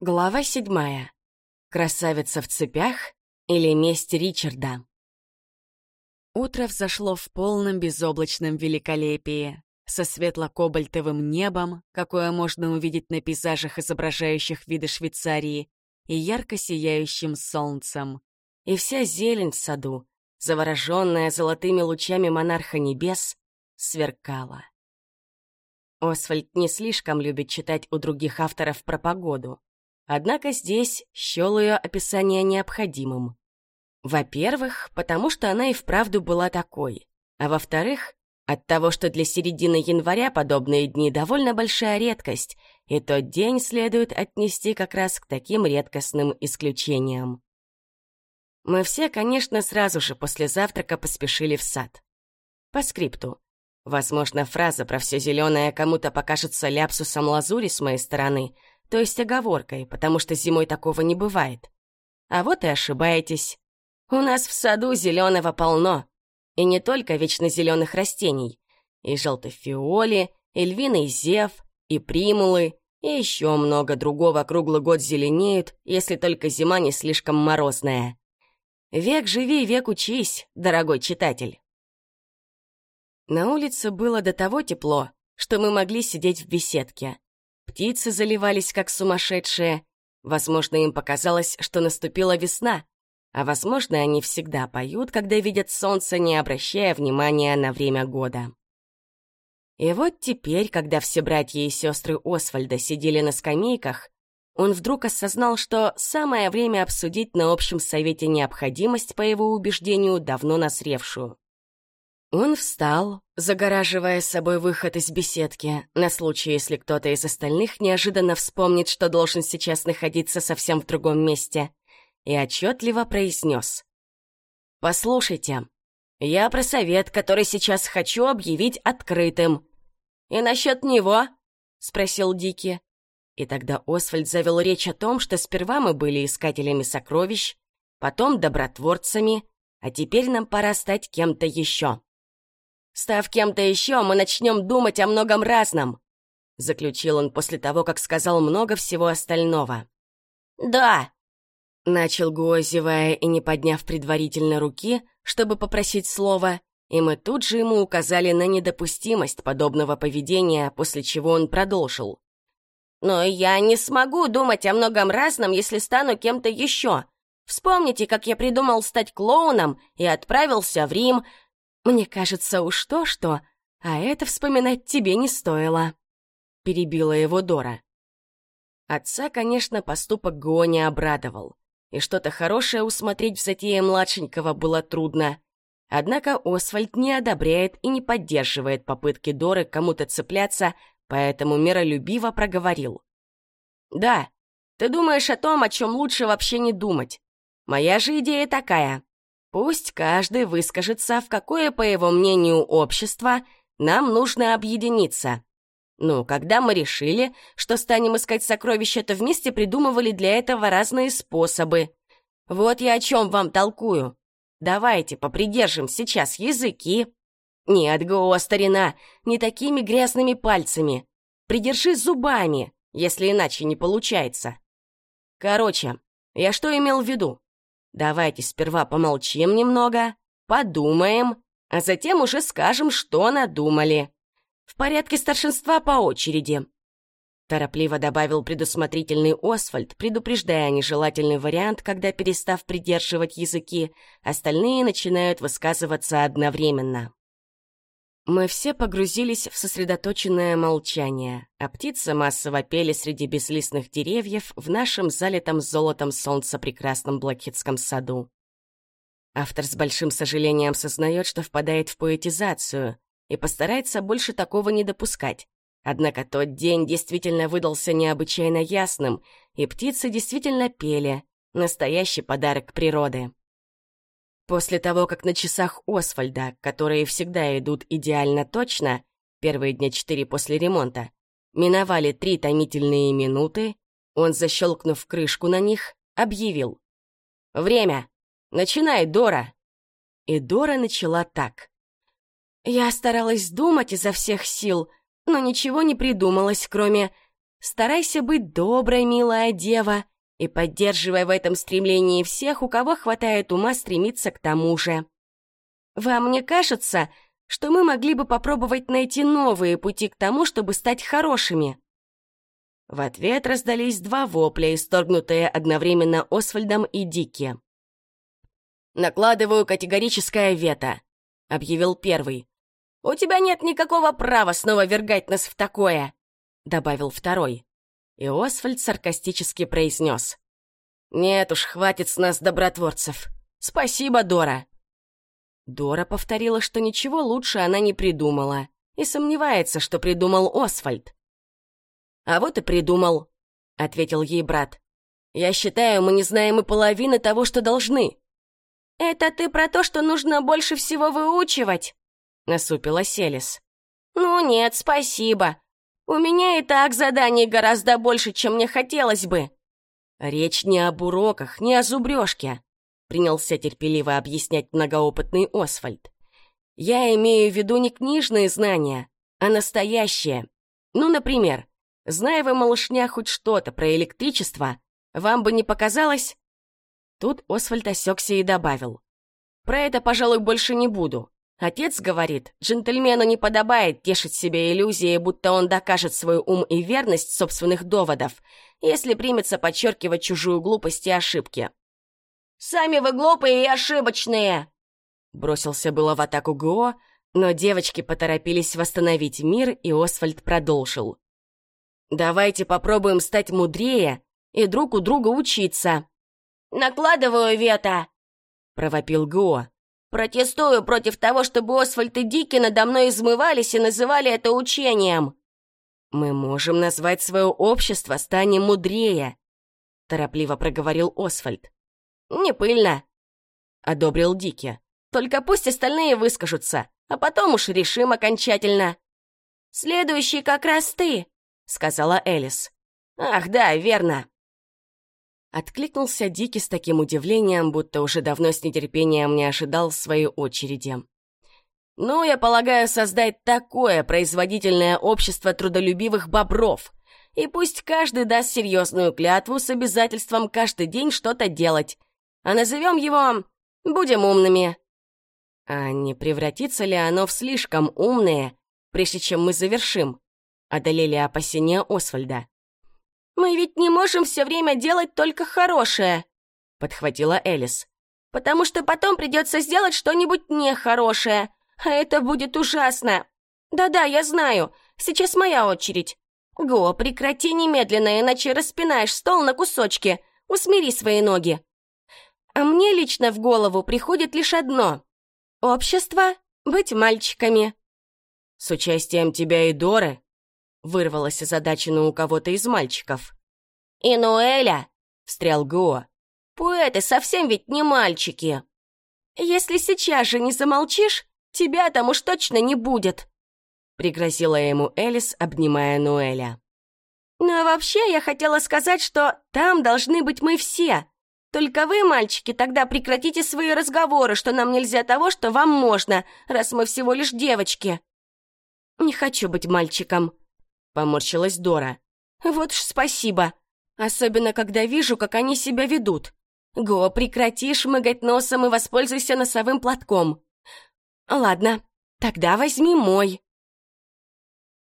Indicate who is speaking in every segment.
Speaker 1: Глава седьмая. Красавица в цепях или месть Ричарда. Утро взошло в полном безоблачном великолепии, со светло-кобальтовым небом, какое можно увидеть на пейзажах, изображающих виды Швейцарии, и ярко сияющим солнцем. И вся зелень в саду, завороженная золотыми лучами монарха небес, сверкала. Освальд не слишком любит читать у других авторов про погоду. Однако здесь счел ее описание необходимым. Во-первых, потому что она и вправду была такой. А во-вторых, от того, что для середины января подобные дни довольно большая редкость, и тот день следует отнести как раз к таким редкостным исключениям. Мы все, конечно, сразу же после завтрака поспешили в сад. По скрипту. Возможно, фраза про все зеленое кому-то покажется ляпсусом лазури с моей стороны — то есть оговоркой, потому что зимой такого не бывает. А вот и ошибаетесь. У нас в саду зеленого полно. И не только вечно зеленых растений. И желтофиоли, и львиный зев, и примулы, и еще много другого круглый год зеленеют, если только зима не слишком морозная. Век живи, век учись, дорогой читатель. На улице было до того тепло, что мы могли сидеть в беседке. Птицы заливались как сумасшедшие. Возможно, им показалось, что наступила весна. А возможно, они всегда поют, когда видят солнце, не обращая внимания на время года. И вот теперь, когда все братья и сестры Освальда сидели на скамейках, он вдруг осознал, что самое время обсудить на общем совете необходимость, по его убеждению, давно насревшую. Он встал, загораживая собой выход из беседки, на случай, если кто-то из остальных неожиданно вспомнит, что должен сейчас находиться совсем в другом месте, и отчетливо произнес. «Послушайте, я про совет, который сейчас хочу объявить открытым. И насчет него?» — спросил Дики. И тогда Освальд завел речь о том, что сперва мы были искателями сокровищ, потом добротворцами, а теперь нам пора стать кем-то еще. Став кем-то еще, мы начнем думать о многом разном», — заключил он после того, как сказал много всего остального. «Да», — начал Гуо, зевая и не подняв предварительно руки, чтобы попросить слова, и мы тут же ему указали на недопустимость подобного поведения, после чего он продолжил. «Но я не смогу думать о многом разном, если стану кем-то еще. Вспомните, как я придумал стать клоуном и отправился в Рим, мне кажется, уж то-что, а это вспоминать тебе не стоило», — перебила его Дора. Отца, конечно, поступок Гони обрадовал, и что-то хорошее усмотреть в затее младшенького было трудно. Однако Освальд не одобряет и не поддерживает попытки Доры кому-то цепляться, поэтому миролюбиво проговорил. «Да, ты думаешь о том, о чем лучше вообще не думать. Моя же идея такая. Пусть каждый выскажется, в какое, по его мнению, общество нам нужно объединиться. Ну, когда мы решили, что станем искать сокровища, то вместе придумывали для этого разные способы. Вот я о чем вам толкую. Давайте попридержим сейчас языки. Нет, Го, старина, не такими грязными пальцами. Придержи зубами, если иначе не получается. Короче, я что имел в виду? Давайте сперва помолчим немного, подумаем, а затем уже скажем, что надумали. В порядке старшинства по очереди. Торопливо добавил предусмотрительный Освальд, предупреждая нежелательный вариант, когда, перестав придерживать языки, остальные начинают высказываться одновременно. Мы все погрузились в сосредоточенное молчание, а птицы массово пели среди безлистных деревьев в нашем залитом золотом солнца прекрасном Блэкхитском саду. Автор с большим сожалением сознает, что впадает в поэтизацию и постарается больше такого не допускать. Однако тот день действительно выдался необычайно ясным, и птицы действительно пели. Настоящий подарок природы. После того, как на часах Освальда, которые всегда идут идеально точно, первые дня четыре после ремонта, миновали три томительные минуты, он, защелкнув крышку на них, объявил. «Время! Начинай, Дора!» И Дора начала так. «Я старалась думать изо всех сил, но ничего не придумалось, кроме Старайся быть доброй, милая дева, и поддерживай в этом стремлении всех, у кого хватает ума стремиться к тому же. Вам не кажется, что мы могли бы попробовать найти новые пути к тому, чтобы стать хорошими?» В ответ раздались два вопля, исторгнутые одновременно Освальдом и Дикки. «Накладываю категорическое вето», — объявил первый. «У тебя нет никакого права снова вергать нас в такое», — добавил второй. И Освальд саркастически произнес. «Нет уж, хватит с нас добротворцев. Спасибо, Дора». Дора повторила, что ничего лучше она не придумала, и сомневается, что придумал Освальд. «А вот и придумал», — ответил ей брат. «Я считаю, мы не знаем и половины того, что должны». «Это ты про то, что нужно больше всего выучивать?» — насупила Селис. «Ну нет, спасибо. У меня и так заданий гораздо больше, чем мне хотелось бы». «Речь не об уроках, не о зубрежке», — принялся терпеливо объяснять многоопытный Освальд. «Я имею в виду не книжные знания, а настоящие. Ну, например, Зная вы, малышня, хоть что-то про электричество, вам бы не показалось...» Тут Освальд осекся и добавил. «Про это, пожалуй, больше не буду. Отец говорит, джентльмену не подобает тешить себе иллюзией, будто он докажет свой ум и верность собственных доводов, если примется подчеркивать чужую глупость и ошибки. «Сами вы глупые и ошибочные!» Бросился было в атаку Го, но девочки поторопились восстановить мир, и Освальд продолжил. Давайте попробуем стать мудрее и друг у друга учиться. Накладываю вето, провопил Го. Протестую против того, чтобы Освальд и Дики надо мной измывались и называли это учением. Мы можем назвать свое общество «Станем мудрее», торопливо проговорил Освальд. Не пыльно, одобрил Дики. Только пусть остальные выскажутся, а потом уж решим окончательно. Следующий как раз ты, — сказала Элис. «Ах, да, верно!» Откликнулся Дики с таким удивлением, будто уже давно с нетерпением не ожидал своей очереди. «Ну, я полагаю, создать такое производительное общество трудолюбивых бобров. И пусть каждый даст серьезную клятву с обязательством каждый день что-то делать. А назовем его «Будем умными». А не превратится ли оно в слишком умное, прежде чем мы завершим? одолели опасения Освальда. «Мы ведь не можем все время делать только хорошее», — подхватила Элис. «Потому что потом придется сделать что-нибудь нехорошее, а это будет ужасно. Да-да, я знаю, сейчас моя очередь. Го, прекрати немедленно, иначе распинаешь стол на кусочки. Усмири свои ноги. А мне лично в голову приходит лишь одно. Общество — быть мальчиками. С участием тебя и Доры Вырвалась озадаченно у кого-то из мальчиков. «И Ноэля!» — встрял Го. «Поэты совсем ведь не мальчики!» «Если сейчас же не замолчишь, тебя там уж точно не будет!» Пригрозила ему Элис, обнимая Ноэля. «Ну а вообще я хотела сказать, что там должны быть мы все. Только вы, мальчики, тогда прекратите свои разговоры, что нам нельзя того, что вам можно, раз мы всего лишь девочки». «Не хочу быть мальчиком», Поморщилась Дора. «Вот ж спасибо. Особенно, когда вижу, как они себя ведут. Го, прекрати шмыгать носом и воспользуйся носовым платком. Ладно, тогда возьми мой».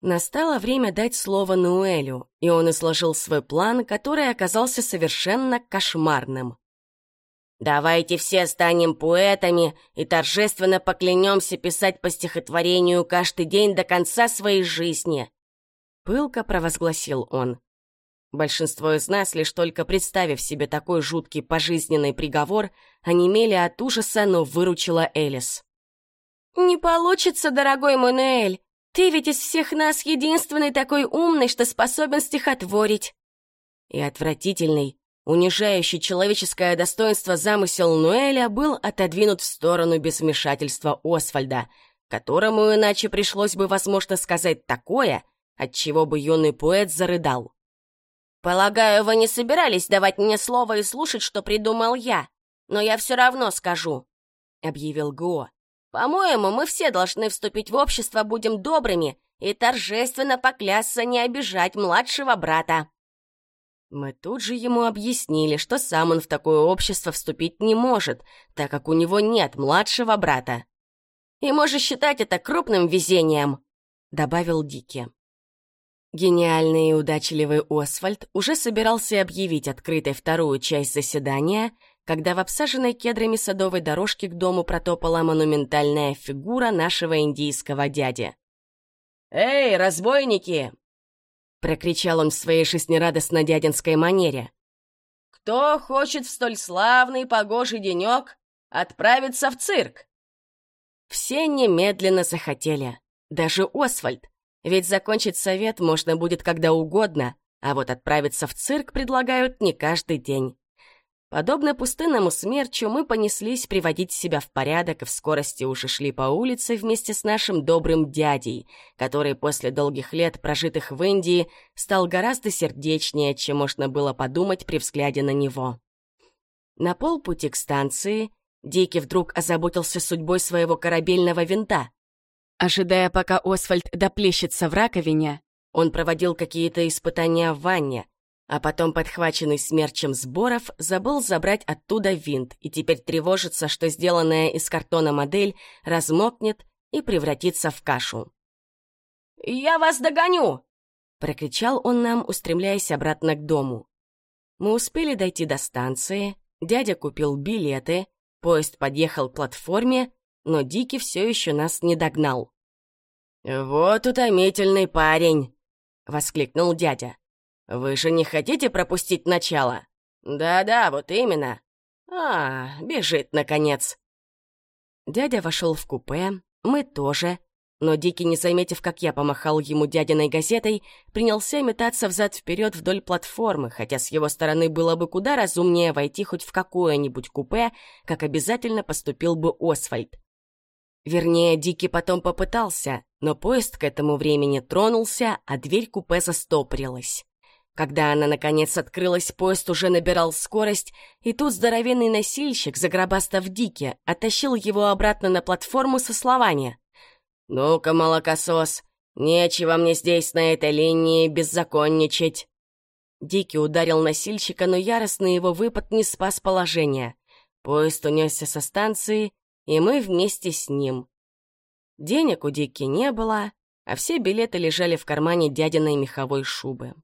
Speaker 1: Настало время дать слово Нуэлю, и он изложил свой план, который оказался совершенно кошмарным. «Давайте все станем поэтами и торжественно поклянемся писать по стихотворению каждый день до конца своей жизни. Пылко провозгласил он. Большинство из нас, лишь только представив себе такой жуткий пожизненный приговор, онемели от ужаса, но выручила Элис. «Не получится, дорогой мой Ноэль. Ты ведь из всех нас единственный такой умный, что способен стихотворить». И отвратительный, унижающий человеческое достоинство замысел Ноэля был отодвинут в сторону без вмешательства Освальда, которому иначе пришлось бы, возможно, сказать такое — отчего бы юный поэт зарыдал. «Полагаю, вы не собирались давать мне слово и слушать, что придумал я, но я все равно скажу», — объявил Го. «По-моему, мы все должны вступить в общество, будем добрыми
Speaker 2: и торжественно поклясться не обижать младшего брата.
Speaker 1: Мы тут же ему объяснили, что сам он в такое общество вступить не может, так как у него нет младшего брата.
Speaker 2: «И можешь считать это крупным везением», — добавил Дики.
Speaker 1: Гениальный и удачливый Освальд уже собирался объявить открытой вторую часть заседания, когда в обсаженной кедрами садовой дорожке к дому протопала монументальная фигура нашего индийского дяди.
Speaker 2: «Эй, разбойники!» — прокричал он в своей жизнерадостно-дядинской манере. «Кто хочет в столь славный погожий денек отправиться в цирк?»
Speaker 1: Все немедленно захотели, даже Освальд, ведь закончить совет можно будет когда угодно, а вот отправиться в цирк предлагают не каждый день. Подобно пустынному смерчу, мы понеслись приводить себя в порядок и в скорости уже шли по улице вместе с нашим добрым дядей, который после долгих лет, прожитых в Индии, стал гораздо сердечнее, чем можно было подумать при взгляде на него. На полпути к станции Дикий вдруг озаботился судьбой своего корабельного винта. Ожидая, пока Освальд доплещется в раковине, он проводил какие-то испытания в ванне, а потом, подхваченный смерчем сборов, забыл забрать оттуда винт и теперь тревожится, что сделанная из картона модель размокнет и превратится в кашу.
Speaker 2: «Я вас догоню!»
Speaker 1: — прокричал он нам, устремляясь обратно к дому. Мы успели дойти до станции, дядя купил билеты, поезд подъехал к платформе, но Дики все еще нас не догнал.
Speaker 2: «Вот утомительный парень!» — воскликнул дядя. «Вы же не хотите пропустить начало?» «Да-да, вот именно». «А, бежит, наконец».
Speaker 1: Дядя вошел в купе, мы тоже, но Дикий, не заметив, как я помахал ему дядиной газетой, принялся метаться взад-вперед вдоль платформы, хотя с его стороны было бы куда разумнее войти хоть в какое-нибудь купе, как обязательно поступил бы Освальд. Вернее, Дикий потом попытался, но поезд к этому времени тронулся, а дверь купе застопорилась. Когда она, наконец, открылась, поезд уже набирал скорость, и тут здоровенный носильщик, загробастав Дике, оттащил его обратно на платформу со словами. «Ну-ка, молокосос, нечего мне здесь на этой линии беззаконничать». Дикий ударил носильщика, но яростный его выпад не спас положение. Поезд унесся со станции, и мы вместе с ним. Денег у Дики не было, а все билеты лежали в кармане дядиной меховой шубы.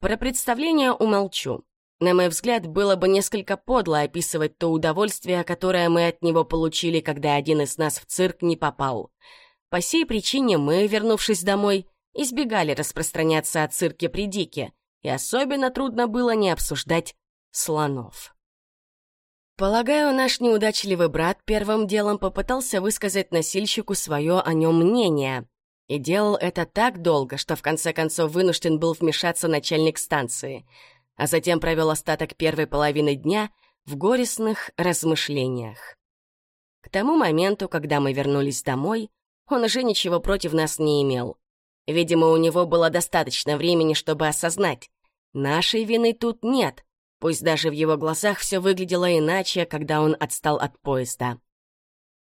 Speaker 1: Про представление умолчу. На мой взгляд, было бы несколько подло описывать то удовольствие, которое мы от него получили, когда один из нас в цирк не попал. По сей причине мы, вернувшись домой, избегали распространяться о цирке при Дике, и особенно трудно было не обсуждать слонов. Полагаю, наш неудачливый брат первым делом попытался высказать носильщику свое о нем мнение, и делал это так долго, что в конце концов вынужден был вмешаться начальник станции, а затем провел остаток первой половины дня в горестных размышлениях. К тому моменту, когда мы вернулись домой, он уже ничего против нас не имел. Видимо, у него было достаточно времени, чтобы осознать. Нашей вины тут нет, пусть даже в его глазах все выглядело иначе, когда он отстал от поезда.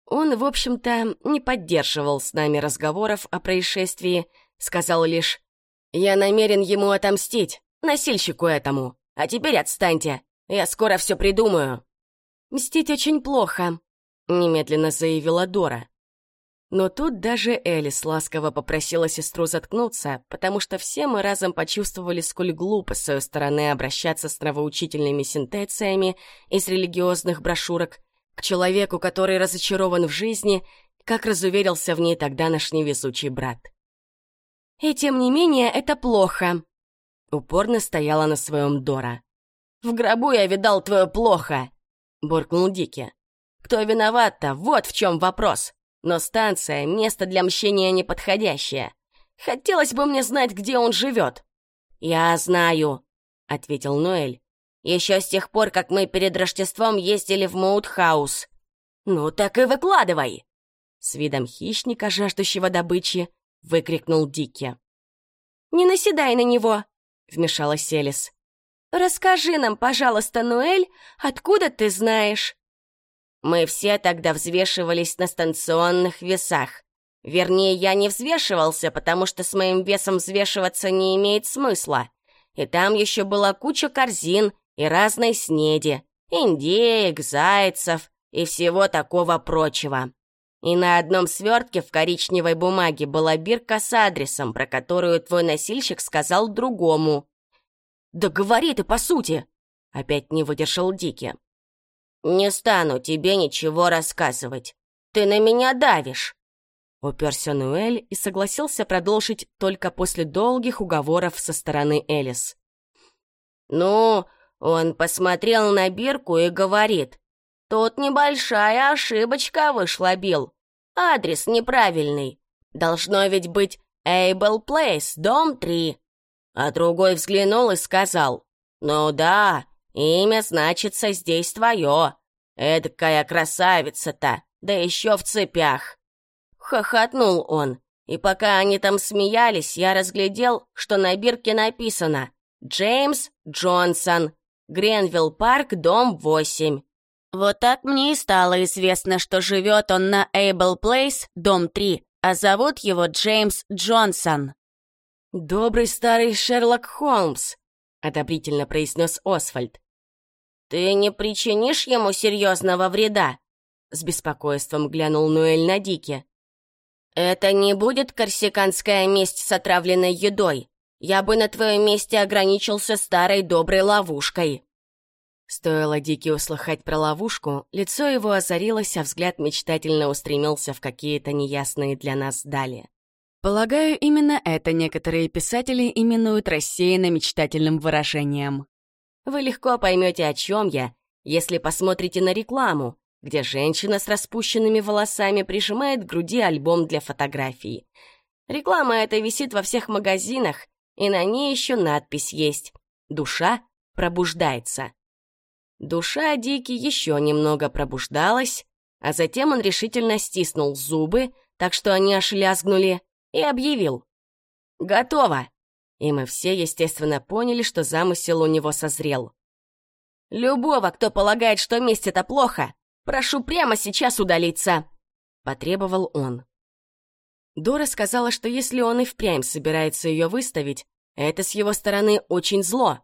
Speaker 1: Он, в общем-то, не поддерживал с нами разговоров о происшествии, сказал лишь «Я намерен ему отомстить, насильщику этому, а теперь отстаньте, я скоро все придумаю». «Мстить очень плохо», — немедленно заявила Дора. Но тут даже Элис ласково попросила сестру заткнуться, потому что все мы разом почувствовали, сколь глупо с ее стороны обращаться с нравоучительными синтециями из религиозных брошюрок к человеку, который разочарован в жизни, как разуверился в ней тогда наш невезучий брат. «И тем не менее, это плохо», — упорно стояла на своем Дора. «В гробу я видал твое плохо», — буркнул Дики. «Кто виноват-то? Вот в чем вопрос. Но станция — место для мщения неподходящее. Хотелось бы мне знать, где он живет». «Я знаю», — ответил Ноэль. Еще с тех пор, как мы перед Рождеством ездили в Моутхаус. Ну так и выкладывай!» С видом хищника, жаждущего добычи, выкрикнул Дикки. «Не наседай на него!» — вмешалась Селис. «Расскажи нам, пожалуйста, Ноэль, откуда ты знаешь?» Мы все тогда взвешивались на станционных весах.
Speaker 2: Вернее, я не взвешивался, потому что с моим весом взвешиваться не имеет смысла. И там еще была куча корзин и разной снеди, индеек, зайцев и всего такого прочего. И на одном свертке в коричневой бумаге была бирка с адресом, про которую твой носильщик сказал другому. «Да говори ты по сути!» — опять не выдержал Дики. «Не стану тебе ничего рассказывать. Ты на меня давишь!» Уперся Нуэль и согласился продолжить только после долгих уговоров со стороны Элис. «Ну, он посмотрел на бирку и говорит, «Тут небольшая ошибочка вышла, Билл. Адрес неправильный. Должно ведь быть Эйбл Плейс, дом 3». А другой взглянул и сказал, «Ну да, имя значится здесь твое. Эдакая красавица-то, да еще в цепях». Хохотнул он, и пока они там смеялись, я разглядел, что на бирке написано «Джеймс Джонсон, Гренвилл Парк, дом 8». Вот так мне и стало известно, что живет он на Эйбл Плейс, дом 3, а зовут его Джеймс Джонсон.
Speaker 1: «Добрый старый Шерлок Холмс», — одобрительно произнес Освальд.
Speaker 2: «Ты не причинишь ему серьезного вреда?» С беспокойством глянул Нуэль на Дике. «Это не будет корсиканская месть с отравленной едой. Я бы на твоем месте ограничился старой доброй ловушкой».
Speaker 1: Стоило Дике услыхать про ловушку, лицо его озарилось, а взгляд мечтательно устремился в какие-то неясные для нас дали. Полагаю, именно это некоторые писатели именуют рассеянно-мечтательным выражением.
Speaker 2: Вы легко поймете, о чем я, если посмотрите на рекламу, где женщина с распущенными волосами прижимает к груди альбом для фотографий. Реклама эта висит во всех магазинах, и на ней еще надпись есть «Душа пробуждается». Душа Дики еще немного пробуждалась, а затем он решительно стиснул зубы, так что они аж лязгнули, и объявил «Готово!» И мы все, естественно, поняли, что замысел у него созрел. «Любого, кто полагает, что месть — это плохо, Прошу прямо сейчас удалиться!» — потребовал он.
Speaker 1: Дора сказала, что если он и впрямь собирается ее выставить, это с его стороны очень зло.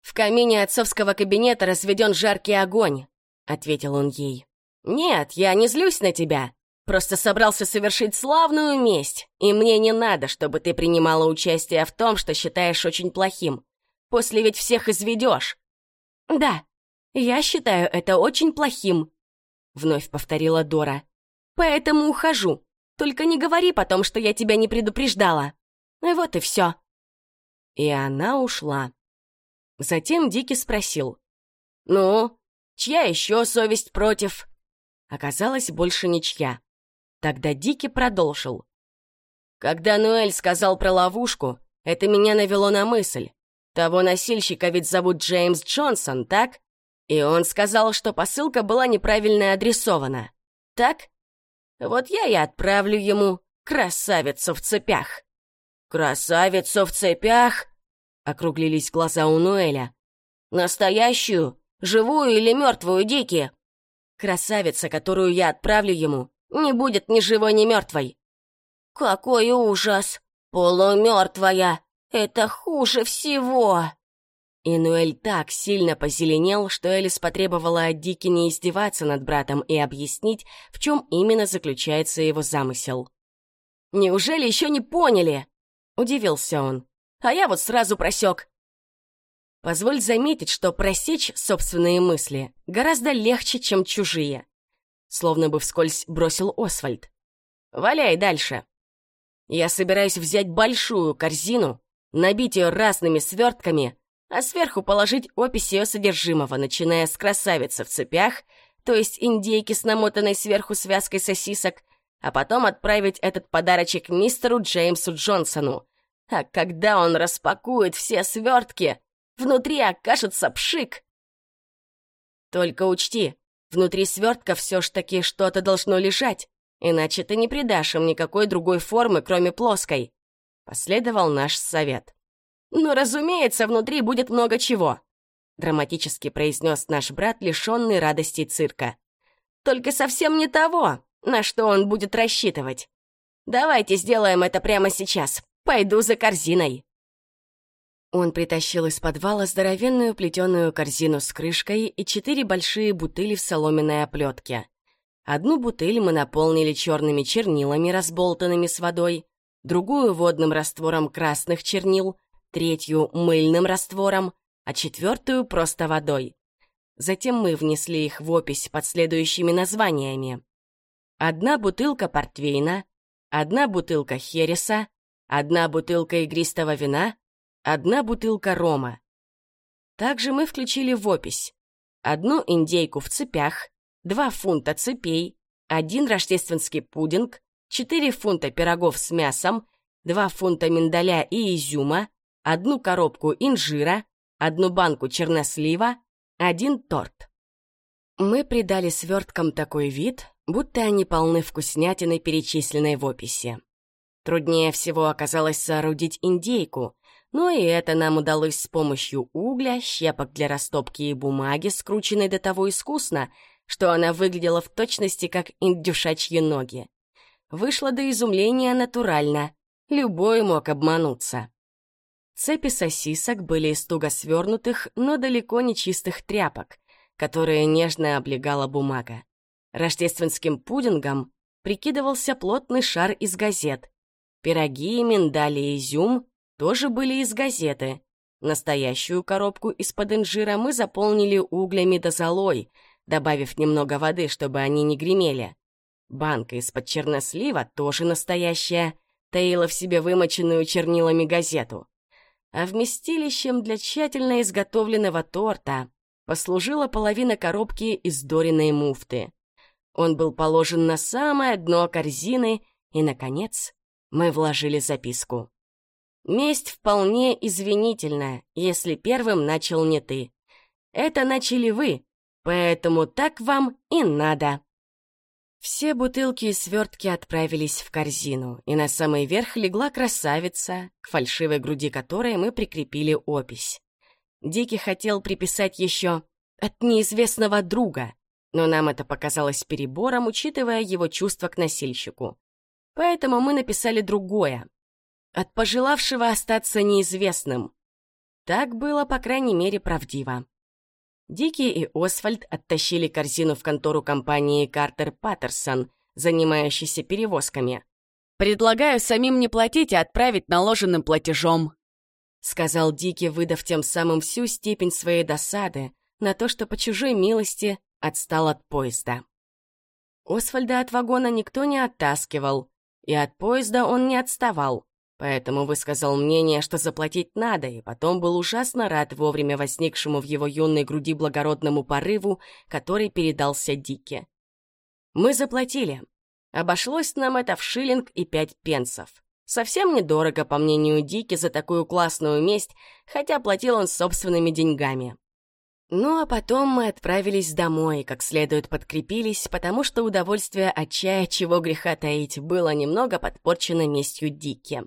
Speaker 1: «В камине отцовского кабинета разведен жаркий огонь», — ответил он ей. «Нет, я не злюсь на тебя. Просто собрался совершить славную месть, и мне не надо, чтобы ты принимала участие в том, что считаешь очень плохим. После ведь всех изведешь». «Да, я считаю это очень плохим», — вновь повторила Дора. «Поэтому ухожу. Только не говори потом, что я тебя не предупреждала. Вот и все». И она ушла. Затем Дики спросил. «Ну, чья еще совесть против?» Оказалось, больше ничья. Тогда Дики продолжил. «Когда Нуэль сказал про ловушку, это меня навело на мысль. Того носильщика ведь зовут Джеймс Джонсон, так? И он сказал, что посылка была неправильно адресована. Так? Вот я и отправлю ему красавицу в цепях. Красавицу в цепях? Округлились глаза у Нуэля. Настоящую? Живую или мертвую, Дики? Красавица, которую я отправлю ему, не будет ни живой, ни мертвой. Какой ужас! Полумертвая! Это хуже всего! И Нуэль так сильно позеленел, что Элис потребовала от Дики не издеваться над братом и объяснить, в чем именно заключается его замысел. «Неужели еще не поняли?» — удивился он. «А я вот сразу просек». Позволь заметить, что просечь собственные мысли гораздо легче, чем чужие. Словно бы вскользь бросил Освальд. «Валяй дальше. Я собираюсь взять большую корзину, набить ее разными свертками — а сверху положить опись ее содержимого, начиная с красавицы в цепях, то есть индейки с намотанной сверху связкой сосисок, а потом отправить этот подарочек мистеру Джеймсу Джонсону. А когда он распакует все свертки, внутри окажется пшик. Только учти, внутри свертка все ж таки что-то должно лежать, иначе ты не придашь им никакой другой формы, кроме плоской. Последовал наш совет. «Ну, разумеется, внутри будет много чего», — драматически произнес наш брат, лишенный радости цирка. «Только совсем не того, на что он будет рассчитывать.
Speaker 2: Давайте сделаем это прямо сейчас. Пойду за корзиной».
Speaker 1: Он притащил из подвала здоровенную плетеную корзину с крышкой и четыре большие бутыли в соломенной оплетке. Одну бутыль мы наполнили черными чернилами, разболтанными с водой, другую — водным раствором красных чернил, третью — мыльным раствором, а четвертую — просто водой. Затем мы внесли их в опись под следующими названиями. Одна бутылка портвейна, одна бутылка хереса, одна бутылка игристого вина, одна бутылка рома. Также мы включили в опись одну индейку в цепях, два фунта цепей, один рождественский пудинг, четыре фунта пирогов с мясом, два фунта миндаля и изюма, одну коробку инжира, одну банку чернослива, один торт. Мы придали сверткам такой вид, будто они полны вкуснятины, перечисленной в описи. Труднее всего оказалось соорудить индейку, но и это нам удалось с помощью угля, щепок для растопки и бумаги, скрученной до того искусно, что она выглядела в точности как индюшачьи ноги. Вышло до изумления натурально, любой мог обмануться. Цепи сосисок были из туго свернутых, но далеко не чистых тряпок, которые нежно облегала бумага. Рождественским пудингом прикидывался плотный шар из газет, Пироги, миндали и изюм тоже были из газеты. Настоящую коробку из-под инжира мы заполнили углями да золой, добавив немного воды, чтобы они не гремели. Банка из-под чернослива, тоже настоящая, таила в себе вымоченную чернилами газету. А вместилищем для тщательно изготовленного торта послужила половина коробки из дориной муфты. Он был положен на самое дно корзины и, наконец, мы вложили записку. Месть вполне извинительная, если первым начал не ты. Это начали вы, поэтому так вам и надо. Все бутылки и свертки отправились в корзину, и на самый верх легла красавица, к фальшивой груди которой мы прикрепили опись. Дикий хотел приписать еще «от неизвестного друга», но нам это показалось перебором, учитывая его чувства к носильщику. Поэтому мы написали другое. От пожелавшего остаться неизвестным. Так было, по крайней мере, правдиво. Дикий и Освальд оттащили корзину в контору компании Картер Паттерсон, занимающейся перевозками. «Предлагаю самим не платить, а отправить наложенным платежом», — сказал Дикий, выдав тем самым всю степень своей досады на то, что по чужой милости отстал от поезда. Освальда от вагона никто не оттаскивал, и от поезда он не отставал, поэтому высказал мнение, что заплатить надо, и потом был ужасно рад вовремя возникшему в его юной груди благородному порыву, который передался Дике. Мы заплатили. Обошлось нам это в шиллинг и пять пенсов. Совсем недорого, по мнению Дики, за такую классную месть, хотя платил он собственными деньгами. Ну а потом мы отправились домой, как следует подкрепились, потому что удовольствие от чая, чего греха таить, было немного подпорчено местью Дики.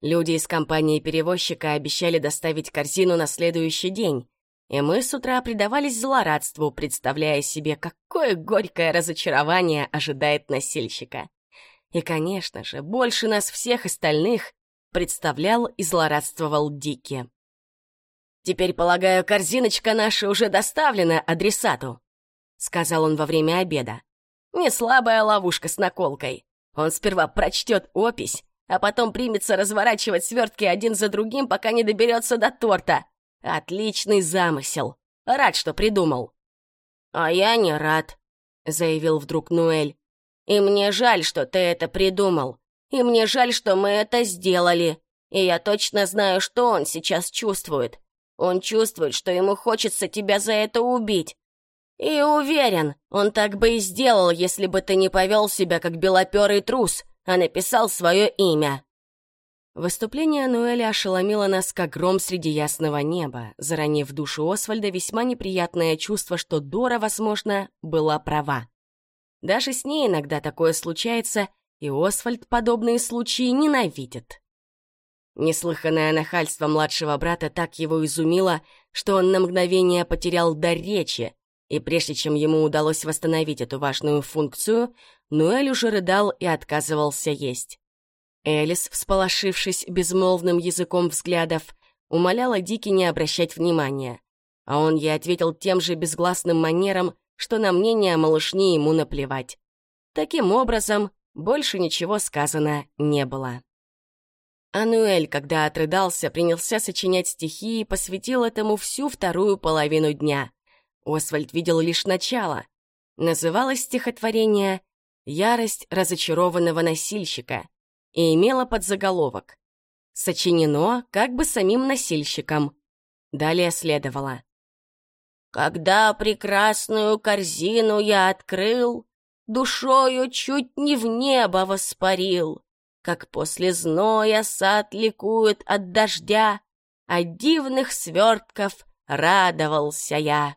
Speaker 1: Люди из компании перевозчика обещали доставить корзину на следующий день, и мы с утра предавались злорадству, представляя себе, какое горькое разочарование ожидает носильщика. И, конечно же, больше нас всех остальных представлял и злорадствовал Дики. Теперь, полагаю, корзиночка наша уже доставлена адресату», — сказал он во время обеда. «Не слабая ловушка с наколкой. Он сперва прочтет опись, а потом примется разворачивать свертки один за другим, пока не доберется до торта. Отличный замысел. Рад, что придумал». «А я не рад», — заявил вдруг Нуэль. «И мне жаль, что ты это придумал. И мне жаль, что мы это сделали. И я точно знаю, что он сейчас чувствует. Он чувствует, что ему хочется тебя за это убить. И уверен, он так бы и сделал, если бы ты не повел себя как белоперый трус, а написал свое имя. Выступление Нуэля ошеломило нас как гром среди ясного неба, заранив душу Освальда весьма неприятное чувство, что Дора, возможно, была права. Даже с ней иногда такое случается, и Освальд подобные случаи ненавидит. Неслыханное нахальство младшего брата так его изумило, что он на мгновение потерял дар речи, и прежде чем ему удалось восстановить эту важную функцию, Нуэль уже рыдал и отказывался есть. Элис, всполошившись безмолвным языком взглядов, умоляла Дики не обращать внимания. А он ей ответил тем же безгласным манером, что на мнение малышни ему наплевать. Таким образом, больше ничего сказано не было. Ануэль, когда отрыдался, принялся сочинять стихи и посвятил этому всю вторую половину дня. Освальд видел лишь начало. Называлось стихотворение «Ярость разочарованного носильщика» и имело подзаголовок «Сочинено как бы самим носильщиком». Далее следовало «Когда прекрасную корзину я открыл, душою чуть не в небо воспарил, как после зноя сад ликует от дождя, от дивных свертков радовался я.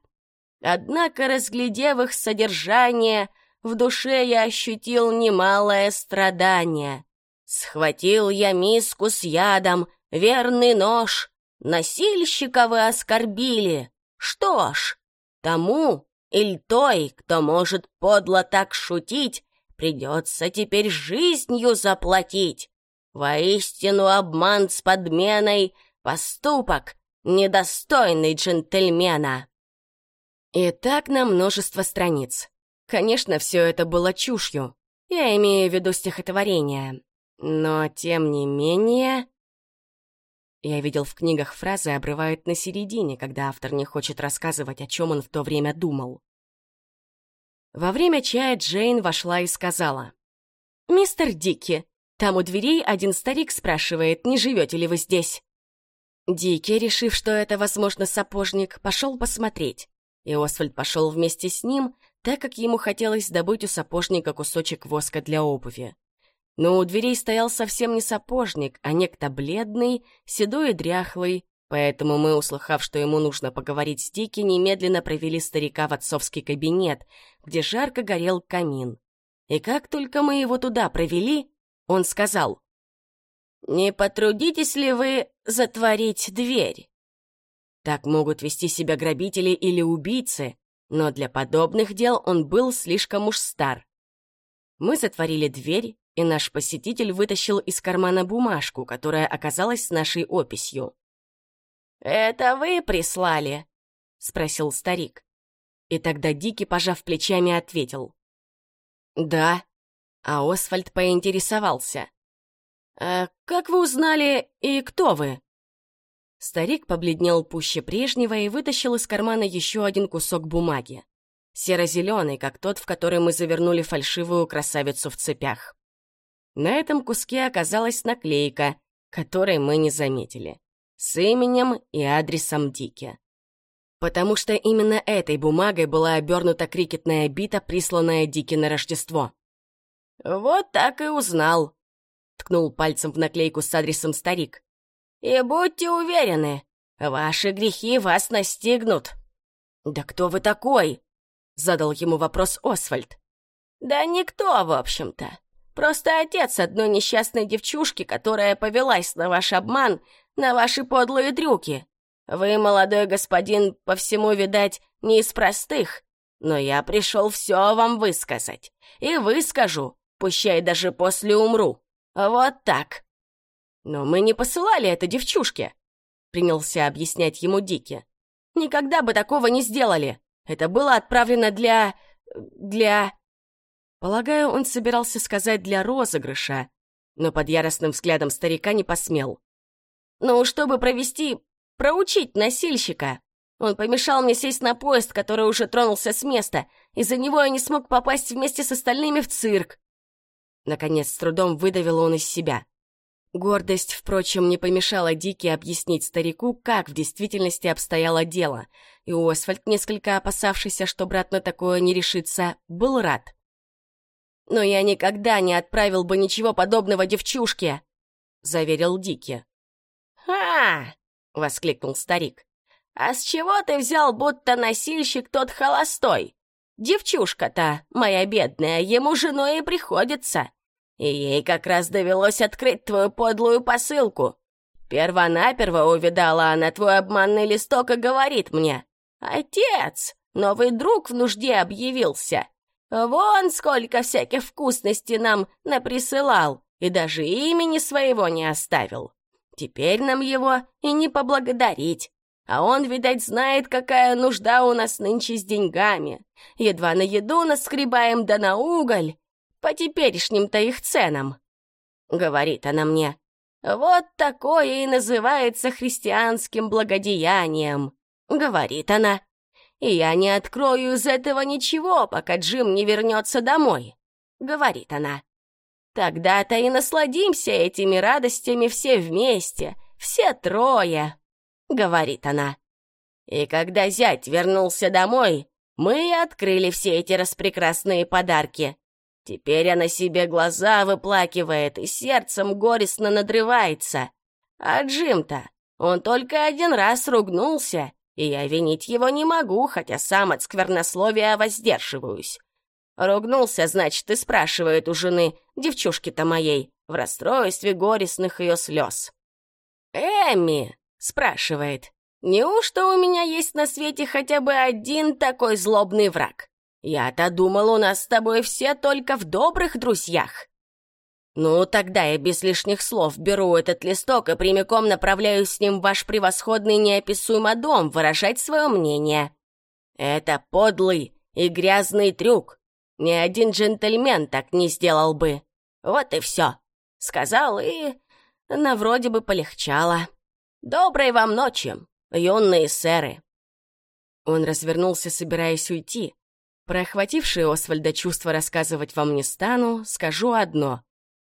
Speaker 1: Однако, разглядев их содержание, в душе я ощутил немалое страдание. Схватил я миску с ядом, верный нож, Насильщика вы оскорбили. Что ж, тому или той, кто может подло так шутить, придется теперь жизнью заплатить. Воистину обман с подменой — поступок, недостойный джентльмена. И так на множество страниц. Конечно, все это было чушью. Я имею в виду стихотворение. Но, тем не менее... Я видел в книгах фразы обрывают на середине, когда автор не хочет рассказывать, о чем он в то время думал. Во время чая Джейн вошла и сказала. «Мистер Дикки, там у дверей один старик спрашивает, не живете ли вы здесь?» Дикки, решив, что это, возможно, сапожник, пошел посмотреть. И Освальд пошел вместе с ним, так как ему хотелось добыть у сапожника кусочек воска для обуви. Но у дверей стоял совсем не сапожник, а некто бледный, седой и дряхлый, поэтому мы, услыхав, что ему нужно поговорить с Дики, немедленно провели старика в отцовский кабинет, где жарко горел камин. И как только мы его туда провели, он сказал, «Не потрудитесь ли вы затворить дверь?» Так могут вести себя грабители или убийцы, но для подобных дел он был слишком уж стар. Мы затворили дверь, и наш посетитель вытащил из кармана бумажку, которая оказалась с нашей описью. «Это вы прислали?» — спросил старик. И тогда Дики, пожав плечами, ответил. «Да». А Освальд поинтересовался. «А как вы узнали и кто вы?» Старик побледнел пуще прежнего и вытащил из кармана еще один кусок бумаги. Серо-зеленый, как тот, в который мы завернули фальшивую красавицу в цепях. На этом куске оказалась наклейка, которой мы не заметили, с именем и адресом Дики. Потому что именно этой бумагой была обернута крикетная бита, присланная Дики на Рождество. «Вот так и узнал», — ткнул пальцем в наклейку с адресом старик. «И будьте уверены, ваши грехи вас настигнут». «Да кто вы такой?» — задал ему вопрос Освальд. «Да никто, в общем-то. Просто отец одной несчастной девчушки, которая повелась на ваш обман, на ваши подлые трюки. Вы, молодой господин, по всему, видать, не из простых, но я пришел все вам высказать. И выскажу, пущай даже после умру. Вот так. Но мы не посылали это девчушке, принялся объяснять ему Дики. Никогда бы такого не сделали. Это было отправлено для... для... Полагаю, он собирался сказать для розыгрыша, но под яростным взглядом старика не посмел. «Ну, чтобы провести... проучить носильщика. Он помешал мне сесть на поезд, который уже тронулся с места. Из-за него я не смог попасть вместе с остальными в цирк». Наконец, с трудом выдавил он из себя. Гордость, впрочем, не помешала Дики объяснить старику, как в действительности обстояло дело, и Освальд, несколько опасавшийся, что брат на такое не решится, был рад но я никогда не отправил бы ничего подобного девчушке», — заверил Дики. «Ха!» — воскликнул старик. «А с чего ты взял, будто носильщик тот холостой? Девчушка-то, моя бедная, ему женой и приходится. И ей как раз довелось открыть твою подлую посылку. Первонаперво увидала она твой обманный листок и говорит мне, «Отец, новый друг в нужде объявился.
Speaker 2: Вон сколько всяких вкусностей нам наприсылал, и даже имени своего не оставил. Теперь нам его и не поблагодарить. А он, видать, знает, какая нужда у нас нынче с деньгами. Едва на еду наскребаем да на уголь. По теперешним-то их ценам. Говорит она мне, вот такое и называется христианским благодеянием. Говорит она, я не открою из этого ничего, пока Джим не вернется домой. Говорит она. Тогда-то и насладимся этими радостями все вместе, все трое говорит она. И когда зять вернулся домой, мы открыли все эти распрекрасные подарки. Теперь она себе глаза выплакивает и сердцем горестно надрывается. А Джим-то, он только один раз ругнулся, и я винить его не могу, хотя сам от сквернословия воздерживаюсь. Ругнулся, значит, и спрашивает у жены, девчушки-то моей, в расстройстве горестных ее слез. «Эмми, Спрашивает, неужто у меня есть на свете хотя бы один такой злобный враг? Я-то думал, у нас с тобой все только в добрых друзьях. Ну, тогда я без лишних слов беру этот листок и прямиком направляюсь с ним ваш превосходный неописуемый дом выражать свое мнение. Это подлый и грязный трюк. Ни один джентльмен так не сделал бы. Вот и все. Сказал, и на вроде бы полегчало. «Доброй вам ночи, юные сэры!» Он развернулся, собираясь уйти. Про охватившее Освальда чувство рассказывать вам не стану, скажу одно.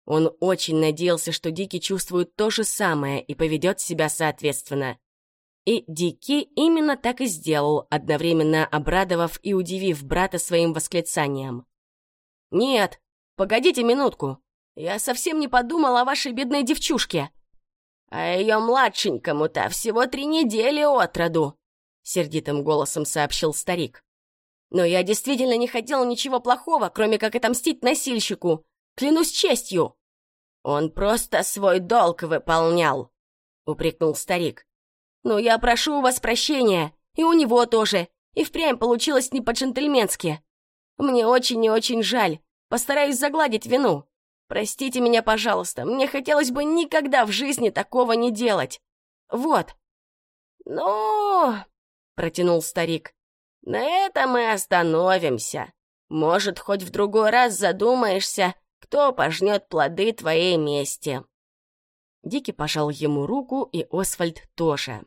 Speaker 2: Он очень надеялся, что Дики чувствует то же самое и поведет себя соответственно. И Дики именно так и сделал, одновременно обрадовав и удивив брата своим восклицанием. «Нет, погодите минутку. Я совсем не подумал о вашей бедной девчушке. А ее младшенькому-то всего три недели от роду», — сердитым голосом сообщил старик. «Но я действительно не хотел ничего плохого, кроме как отомстить носильщику. Клянусь честью!» «Он просто свой долг выполнял», — упрекнул старик. «Ну, я прошу у вас прощения, и у него тоже, и впрямь получилось не по-джентльменски. Мне очень и очень жаль, постараюсь загладить вину. Простите меня, пожалуйста, мне хотелось бы никогда в жизни такого не делать. Вот». «Ну...» — протянул старик. «На этом мы остановимся. Может, хоть в другой раз задумаешься, кто пожнет плоды твоей мести». Дики пожал ему руку, и Освальд тоже.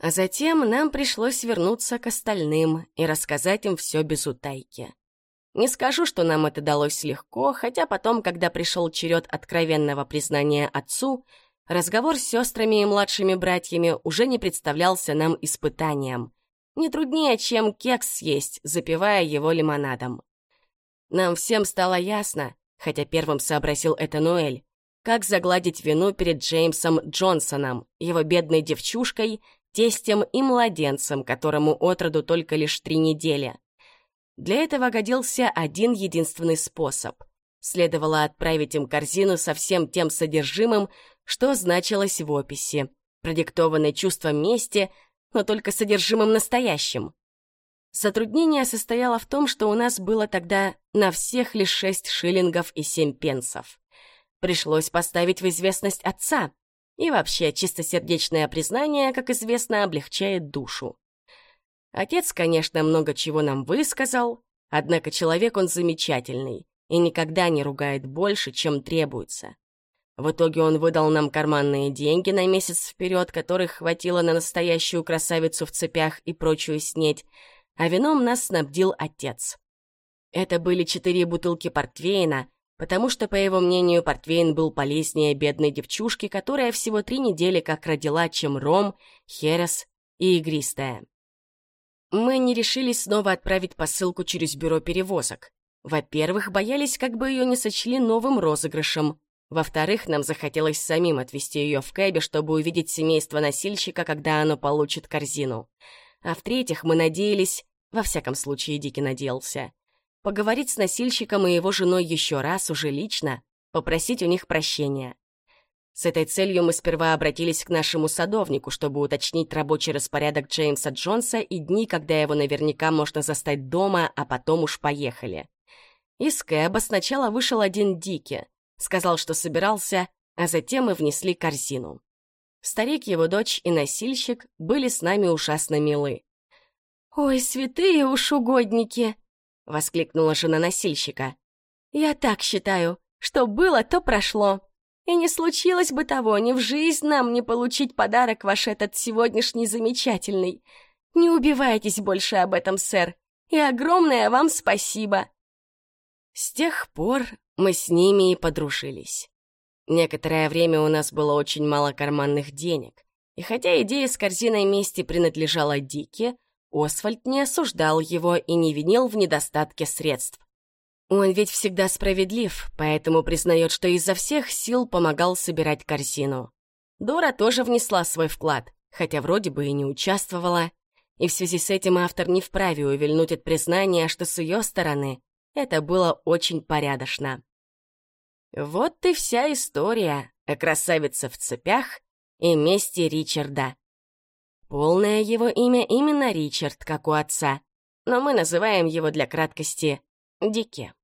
Speaker 2: А затем нам пришлось вернуться к остальным и рассказать им все без утайки. Не скажу, что нам это далось легко, хотя потом, когда пришел черед откровенного признания отцу, разговор с сестрами и младшими братьями уже не представлялся нам испытанием. Не труднее, чем кекс съесть, запивая его лимонадом. Нам всем стало ясно, хотя первым сообразил это Ноэль, как загладить вину перед Джеймсом Джонсоном, его бедной девчушкой, тестем и младенцем, которому отроду только лишь три недели. Для этого годился один единственный способ. Следовало отправить им корзину со всем тем содержимым, что значилось в описи, продиктованной чувством мести, но только содержимым настоящим. Затруднение состояло в том, что у нас было тогда на всех лишь шесть шиллингов и семь пенсов. Пришлось поставить в известность отца, и вообще чистосердечное признание, как известно, облегчает душу. Отец, конечно, много чего нам высказал, однако человек он замечательный и никогда не ругает больше, чем требуется. В итоге он выдал нам карманные деньги на месяц вперед, которых хватило на настоящую красавицу в цепях и прочую снеть, а вином нас снабдил отец. Это были четыре бутылки портвейна, потому что, по его мнению, портвейн был полезнее бедной девчушки, которая всего три недели как родила, чем ром, херес и игристая. Мы не решились снова отправить посылку через бюро перевозок. Во-первых, боялись, как бы ее не сочли новым розыгрышем. Во-вторых, нам захотелось самим отвезти ее в кэбе, чтобы увидеть семейство носильщика, когда оно получит корзину. А в-третьих, мы надеялись, во всяком случае Дики надеялся, поговорить с носильщиком и его женой еще раз уже лично, попросить у них прощения. С этой целью мы сперва обратились к нашему садовнику, чтобы уточнить рабочий распорядок Джеймса Джонса и дни, когда его наверняка можно застать дома, а потом уж поехали. Из Кэба сначала вышел один Дики, сказал, что собирался, а затем мы внесли корзину. Старик, его дочь и носильщик были с нами ужасно милы.
Speaker 1: «Ой, святые уж угодники!» — воскликнула жена носильщика. «Я так считаю, что было, то прошло. И не случилось бы того, ни в жизнь нам не получить подарок ваш этот сегодняшний замечательный. Не убивайтесь больше об этом, сэр, и огромное вам спасибо.
Speaker 2: С тех пор мы с ними и подружились. Некоторое время у нас было очень мало карманных денег, и хотя идея с корзиной мести принадлежала Дике, Освальд не осуждал его и не винил в недостатке средств. Он ведь всегда справедлив, поэтому признает, что изо всех сил помогал собирать корзину. Дора тоже внесла свой вклад, хотя вроде бы и не участвовала. И в связи с этим автор не вправе увильнуть от признания, что с ее стороны это было очень порядочно. Вот и вся история о красавице в цепях и мести Ричарда. Полное его имя именно Ричард, как у отца, но мы называем его для краткости Дике.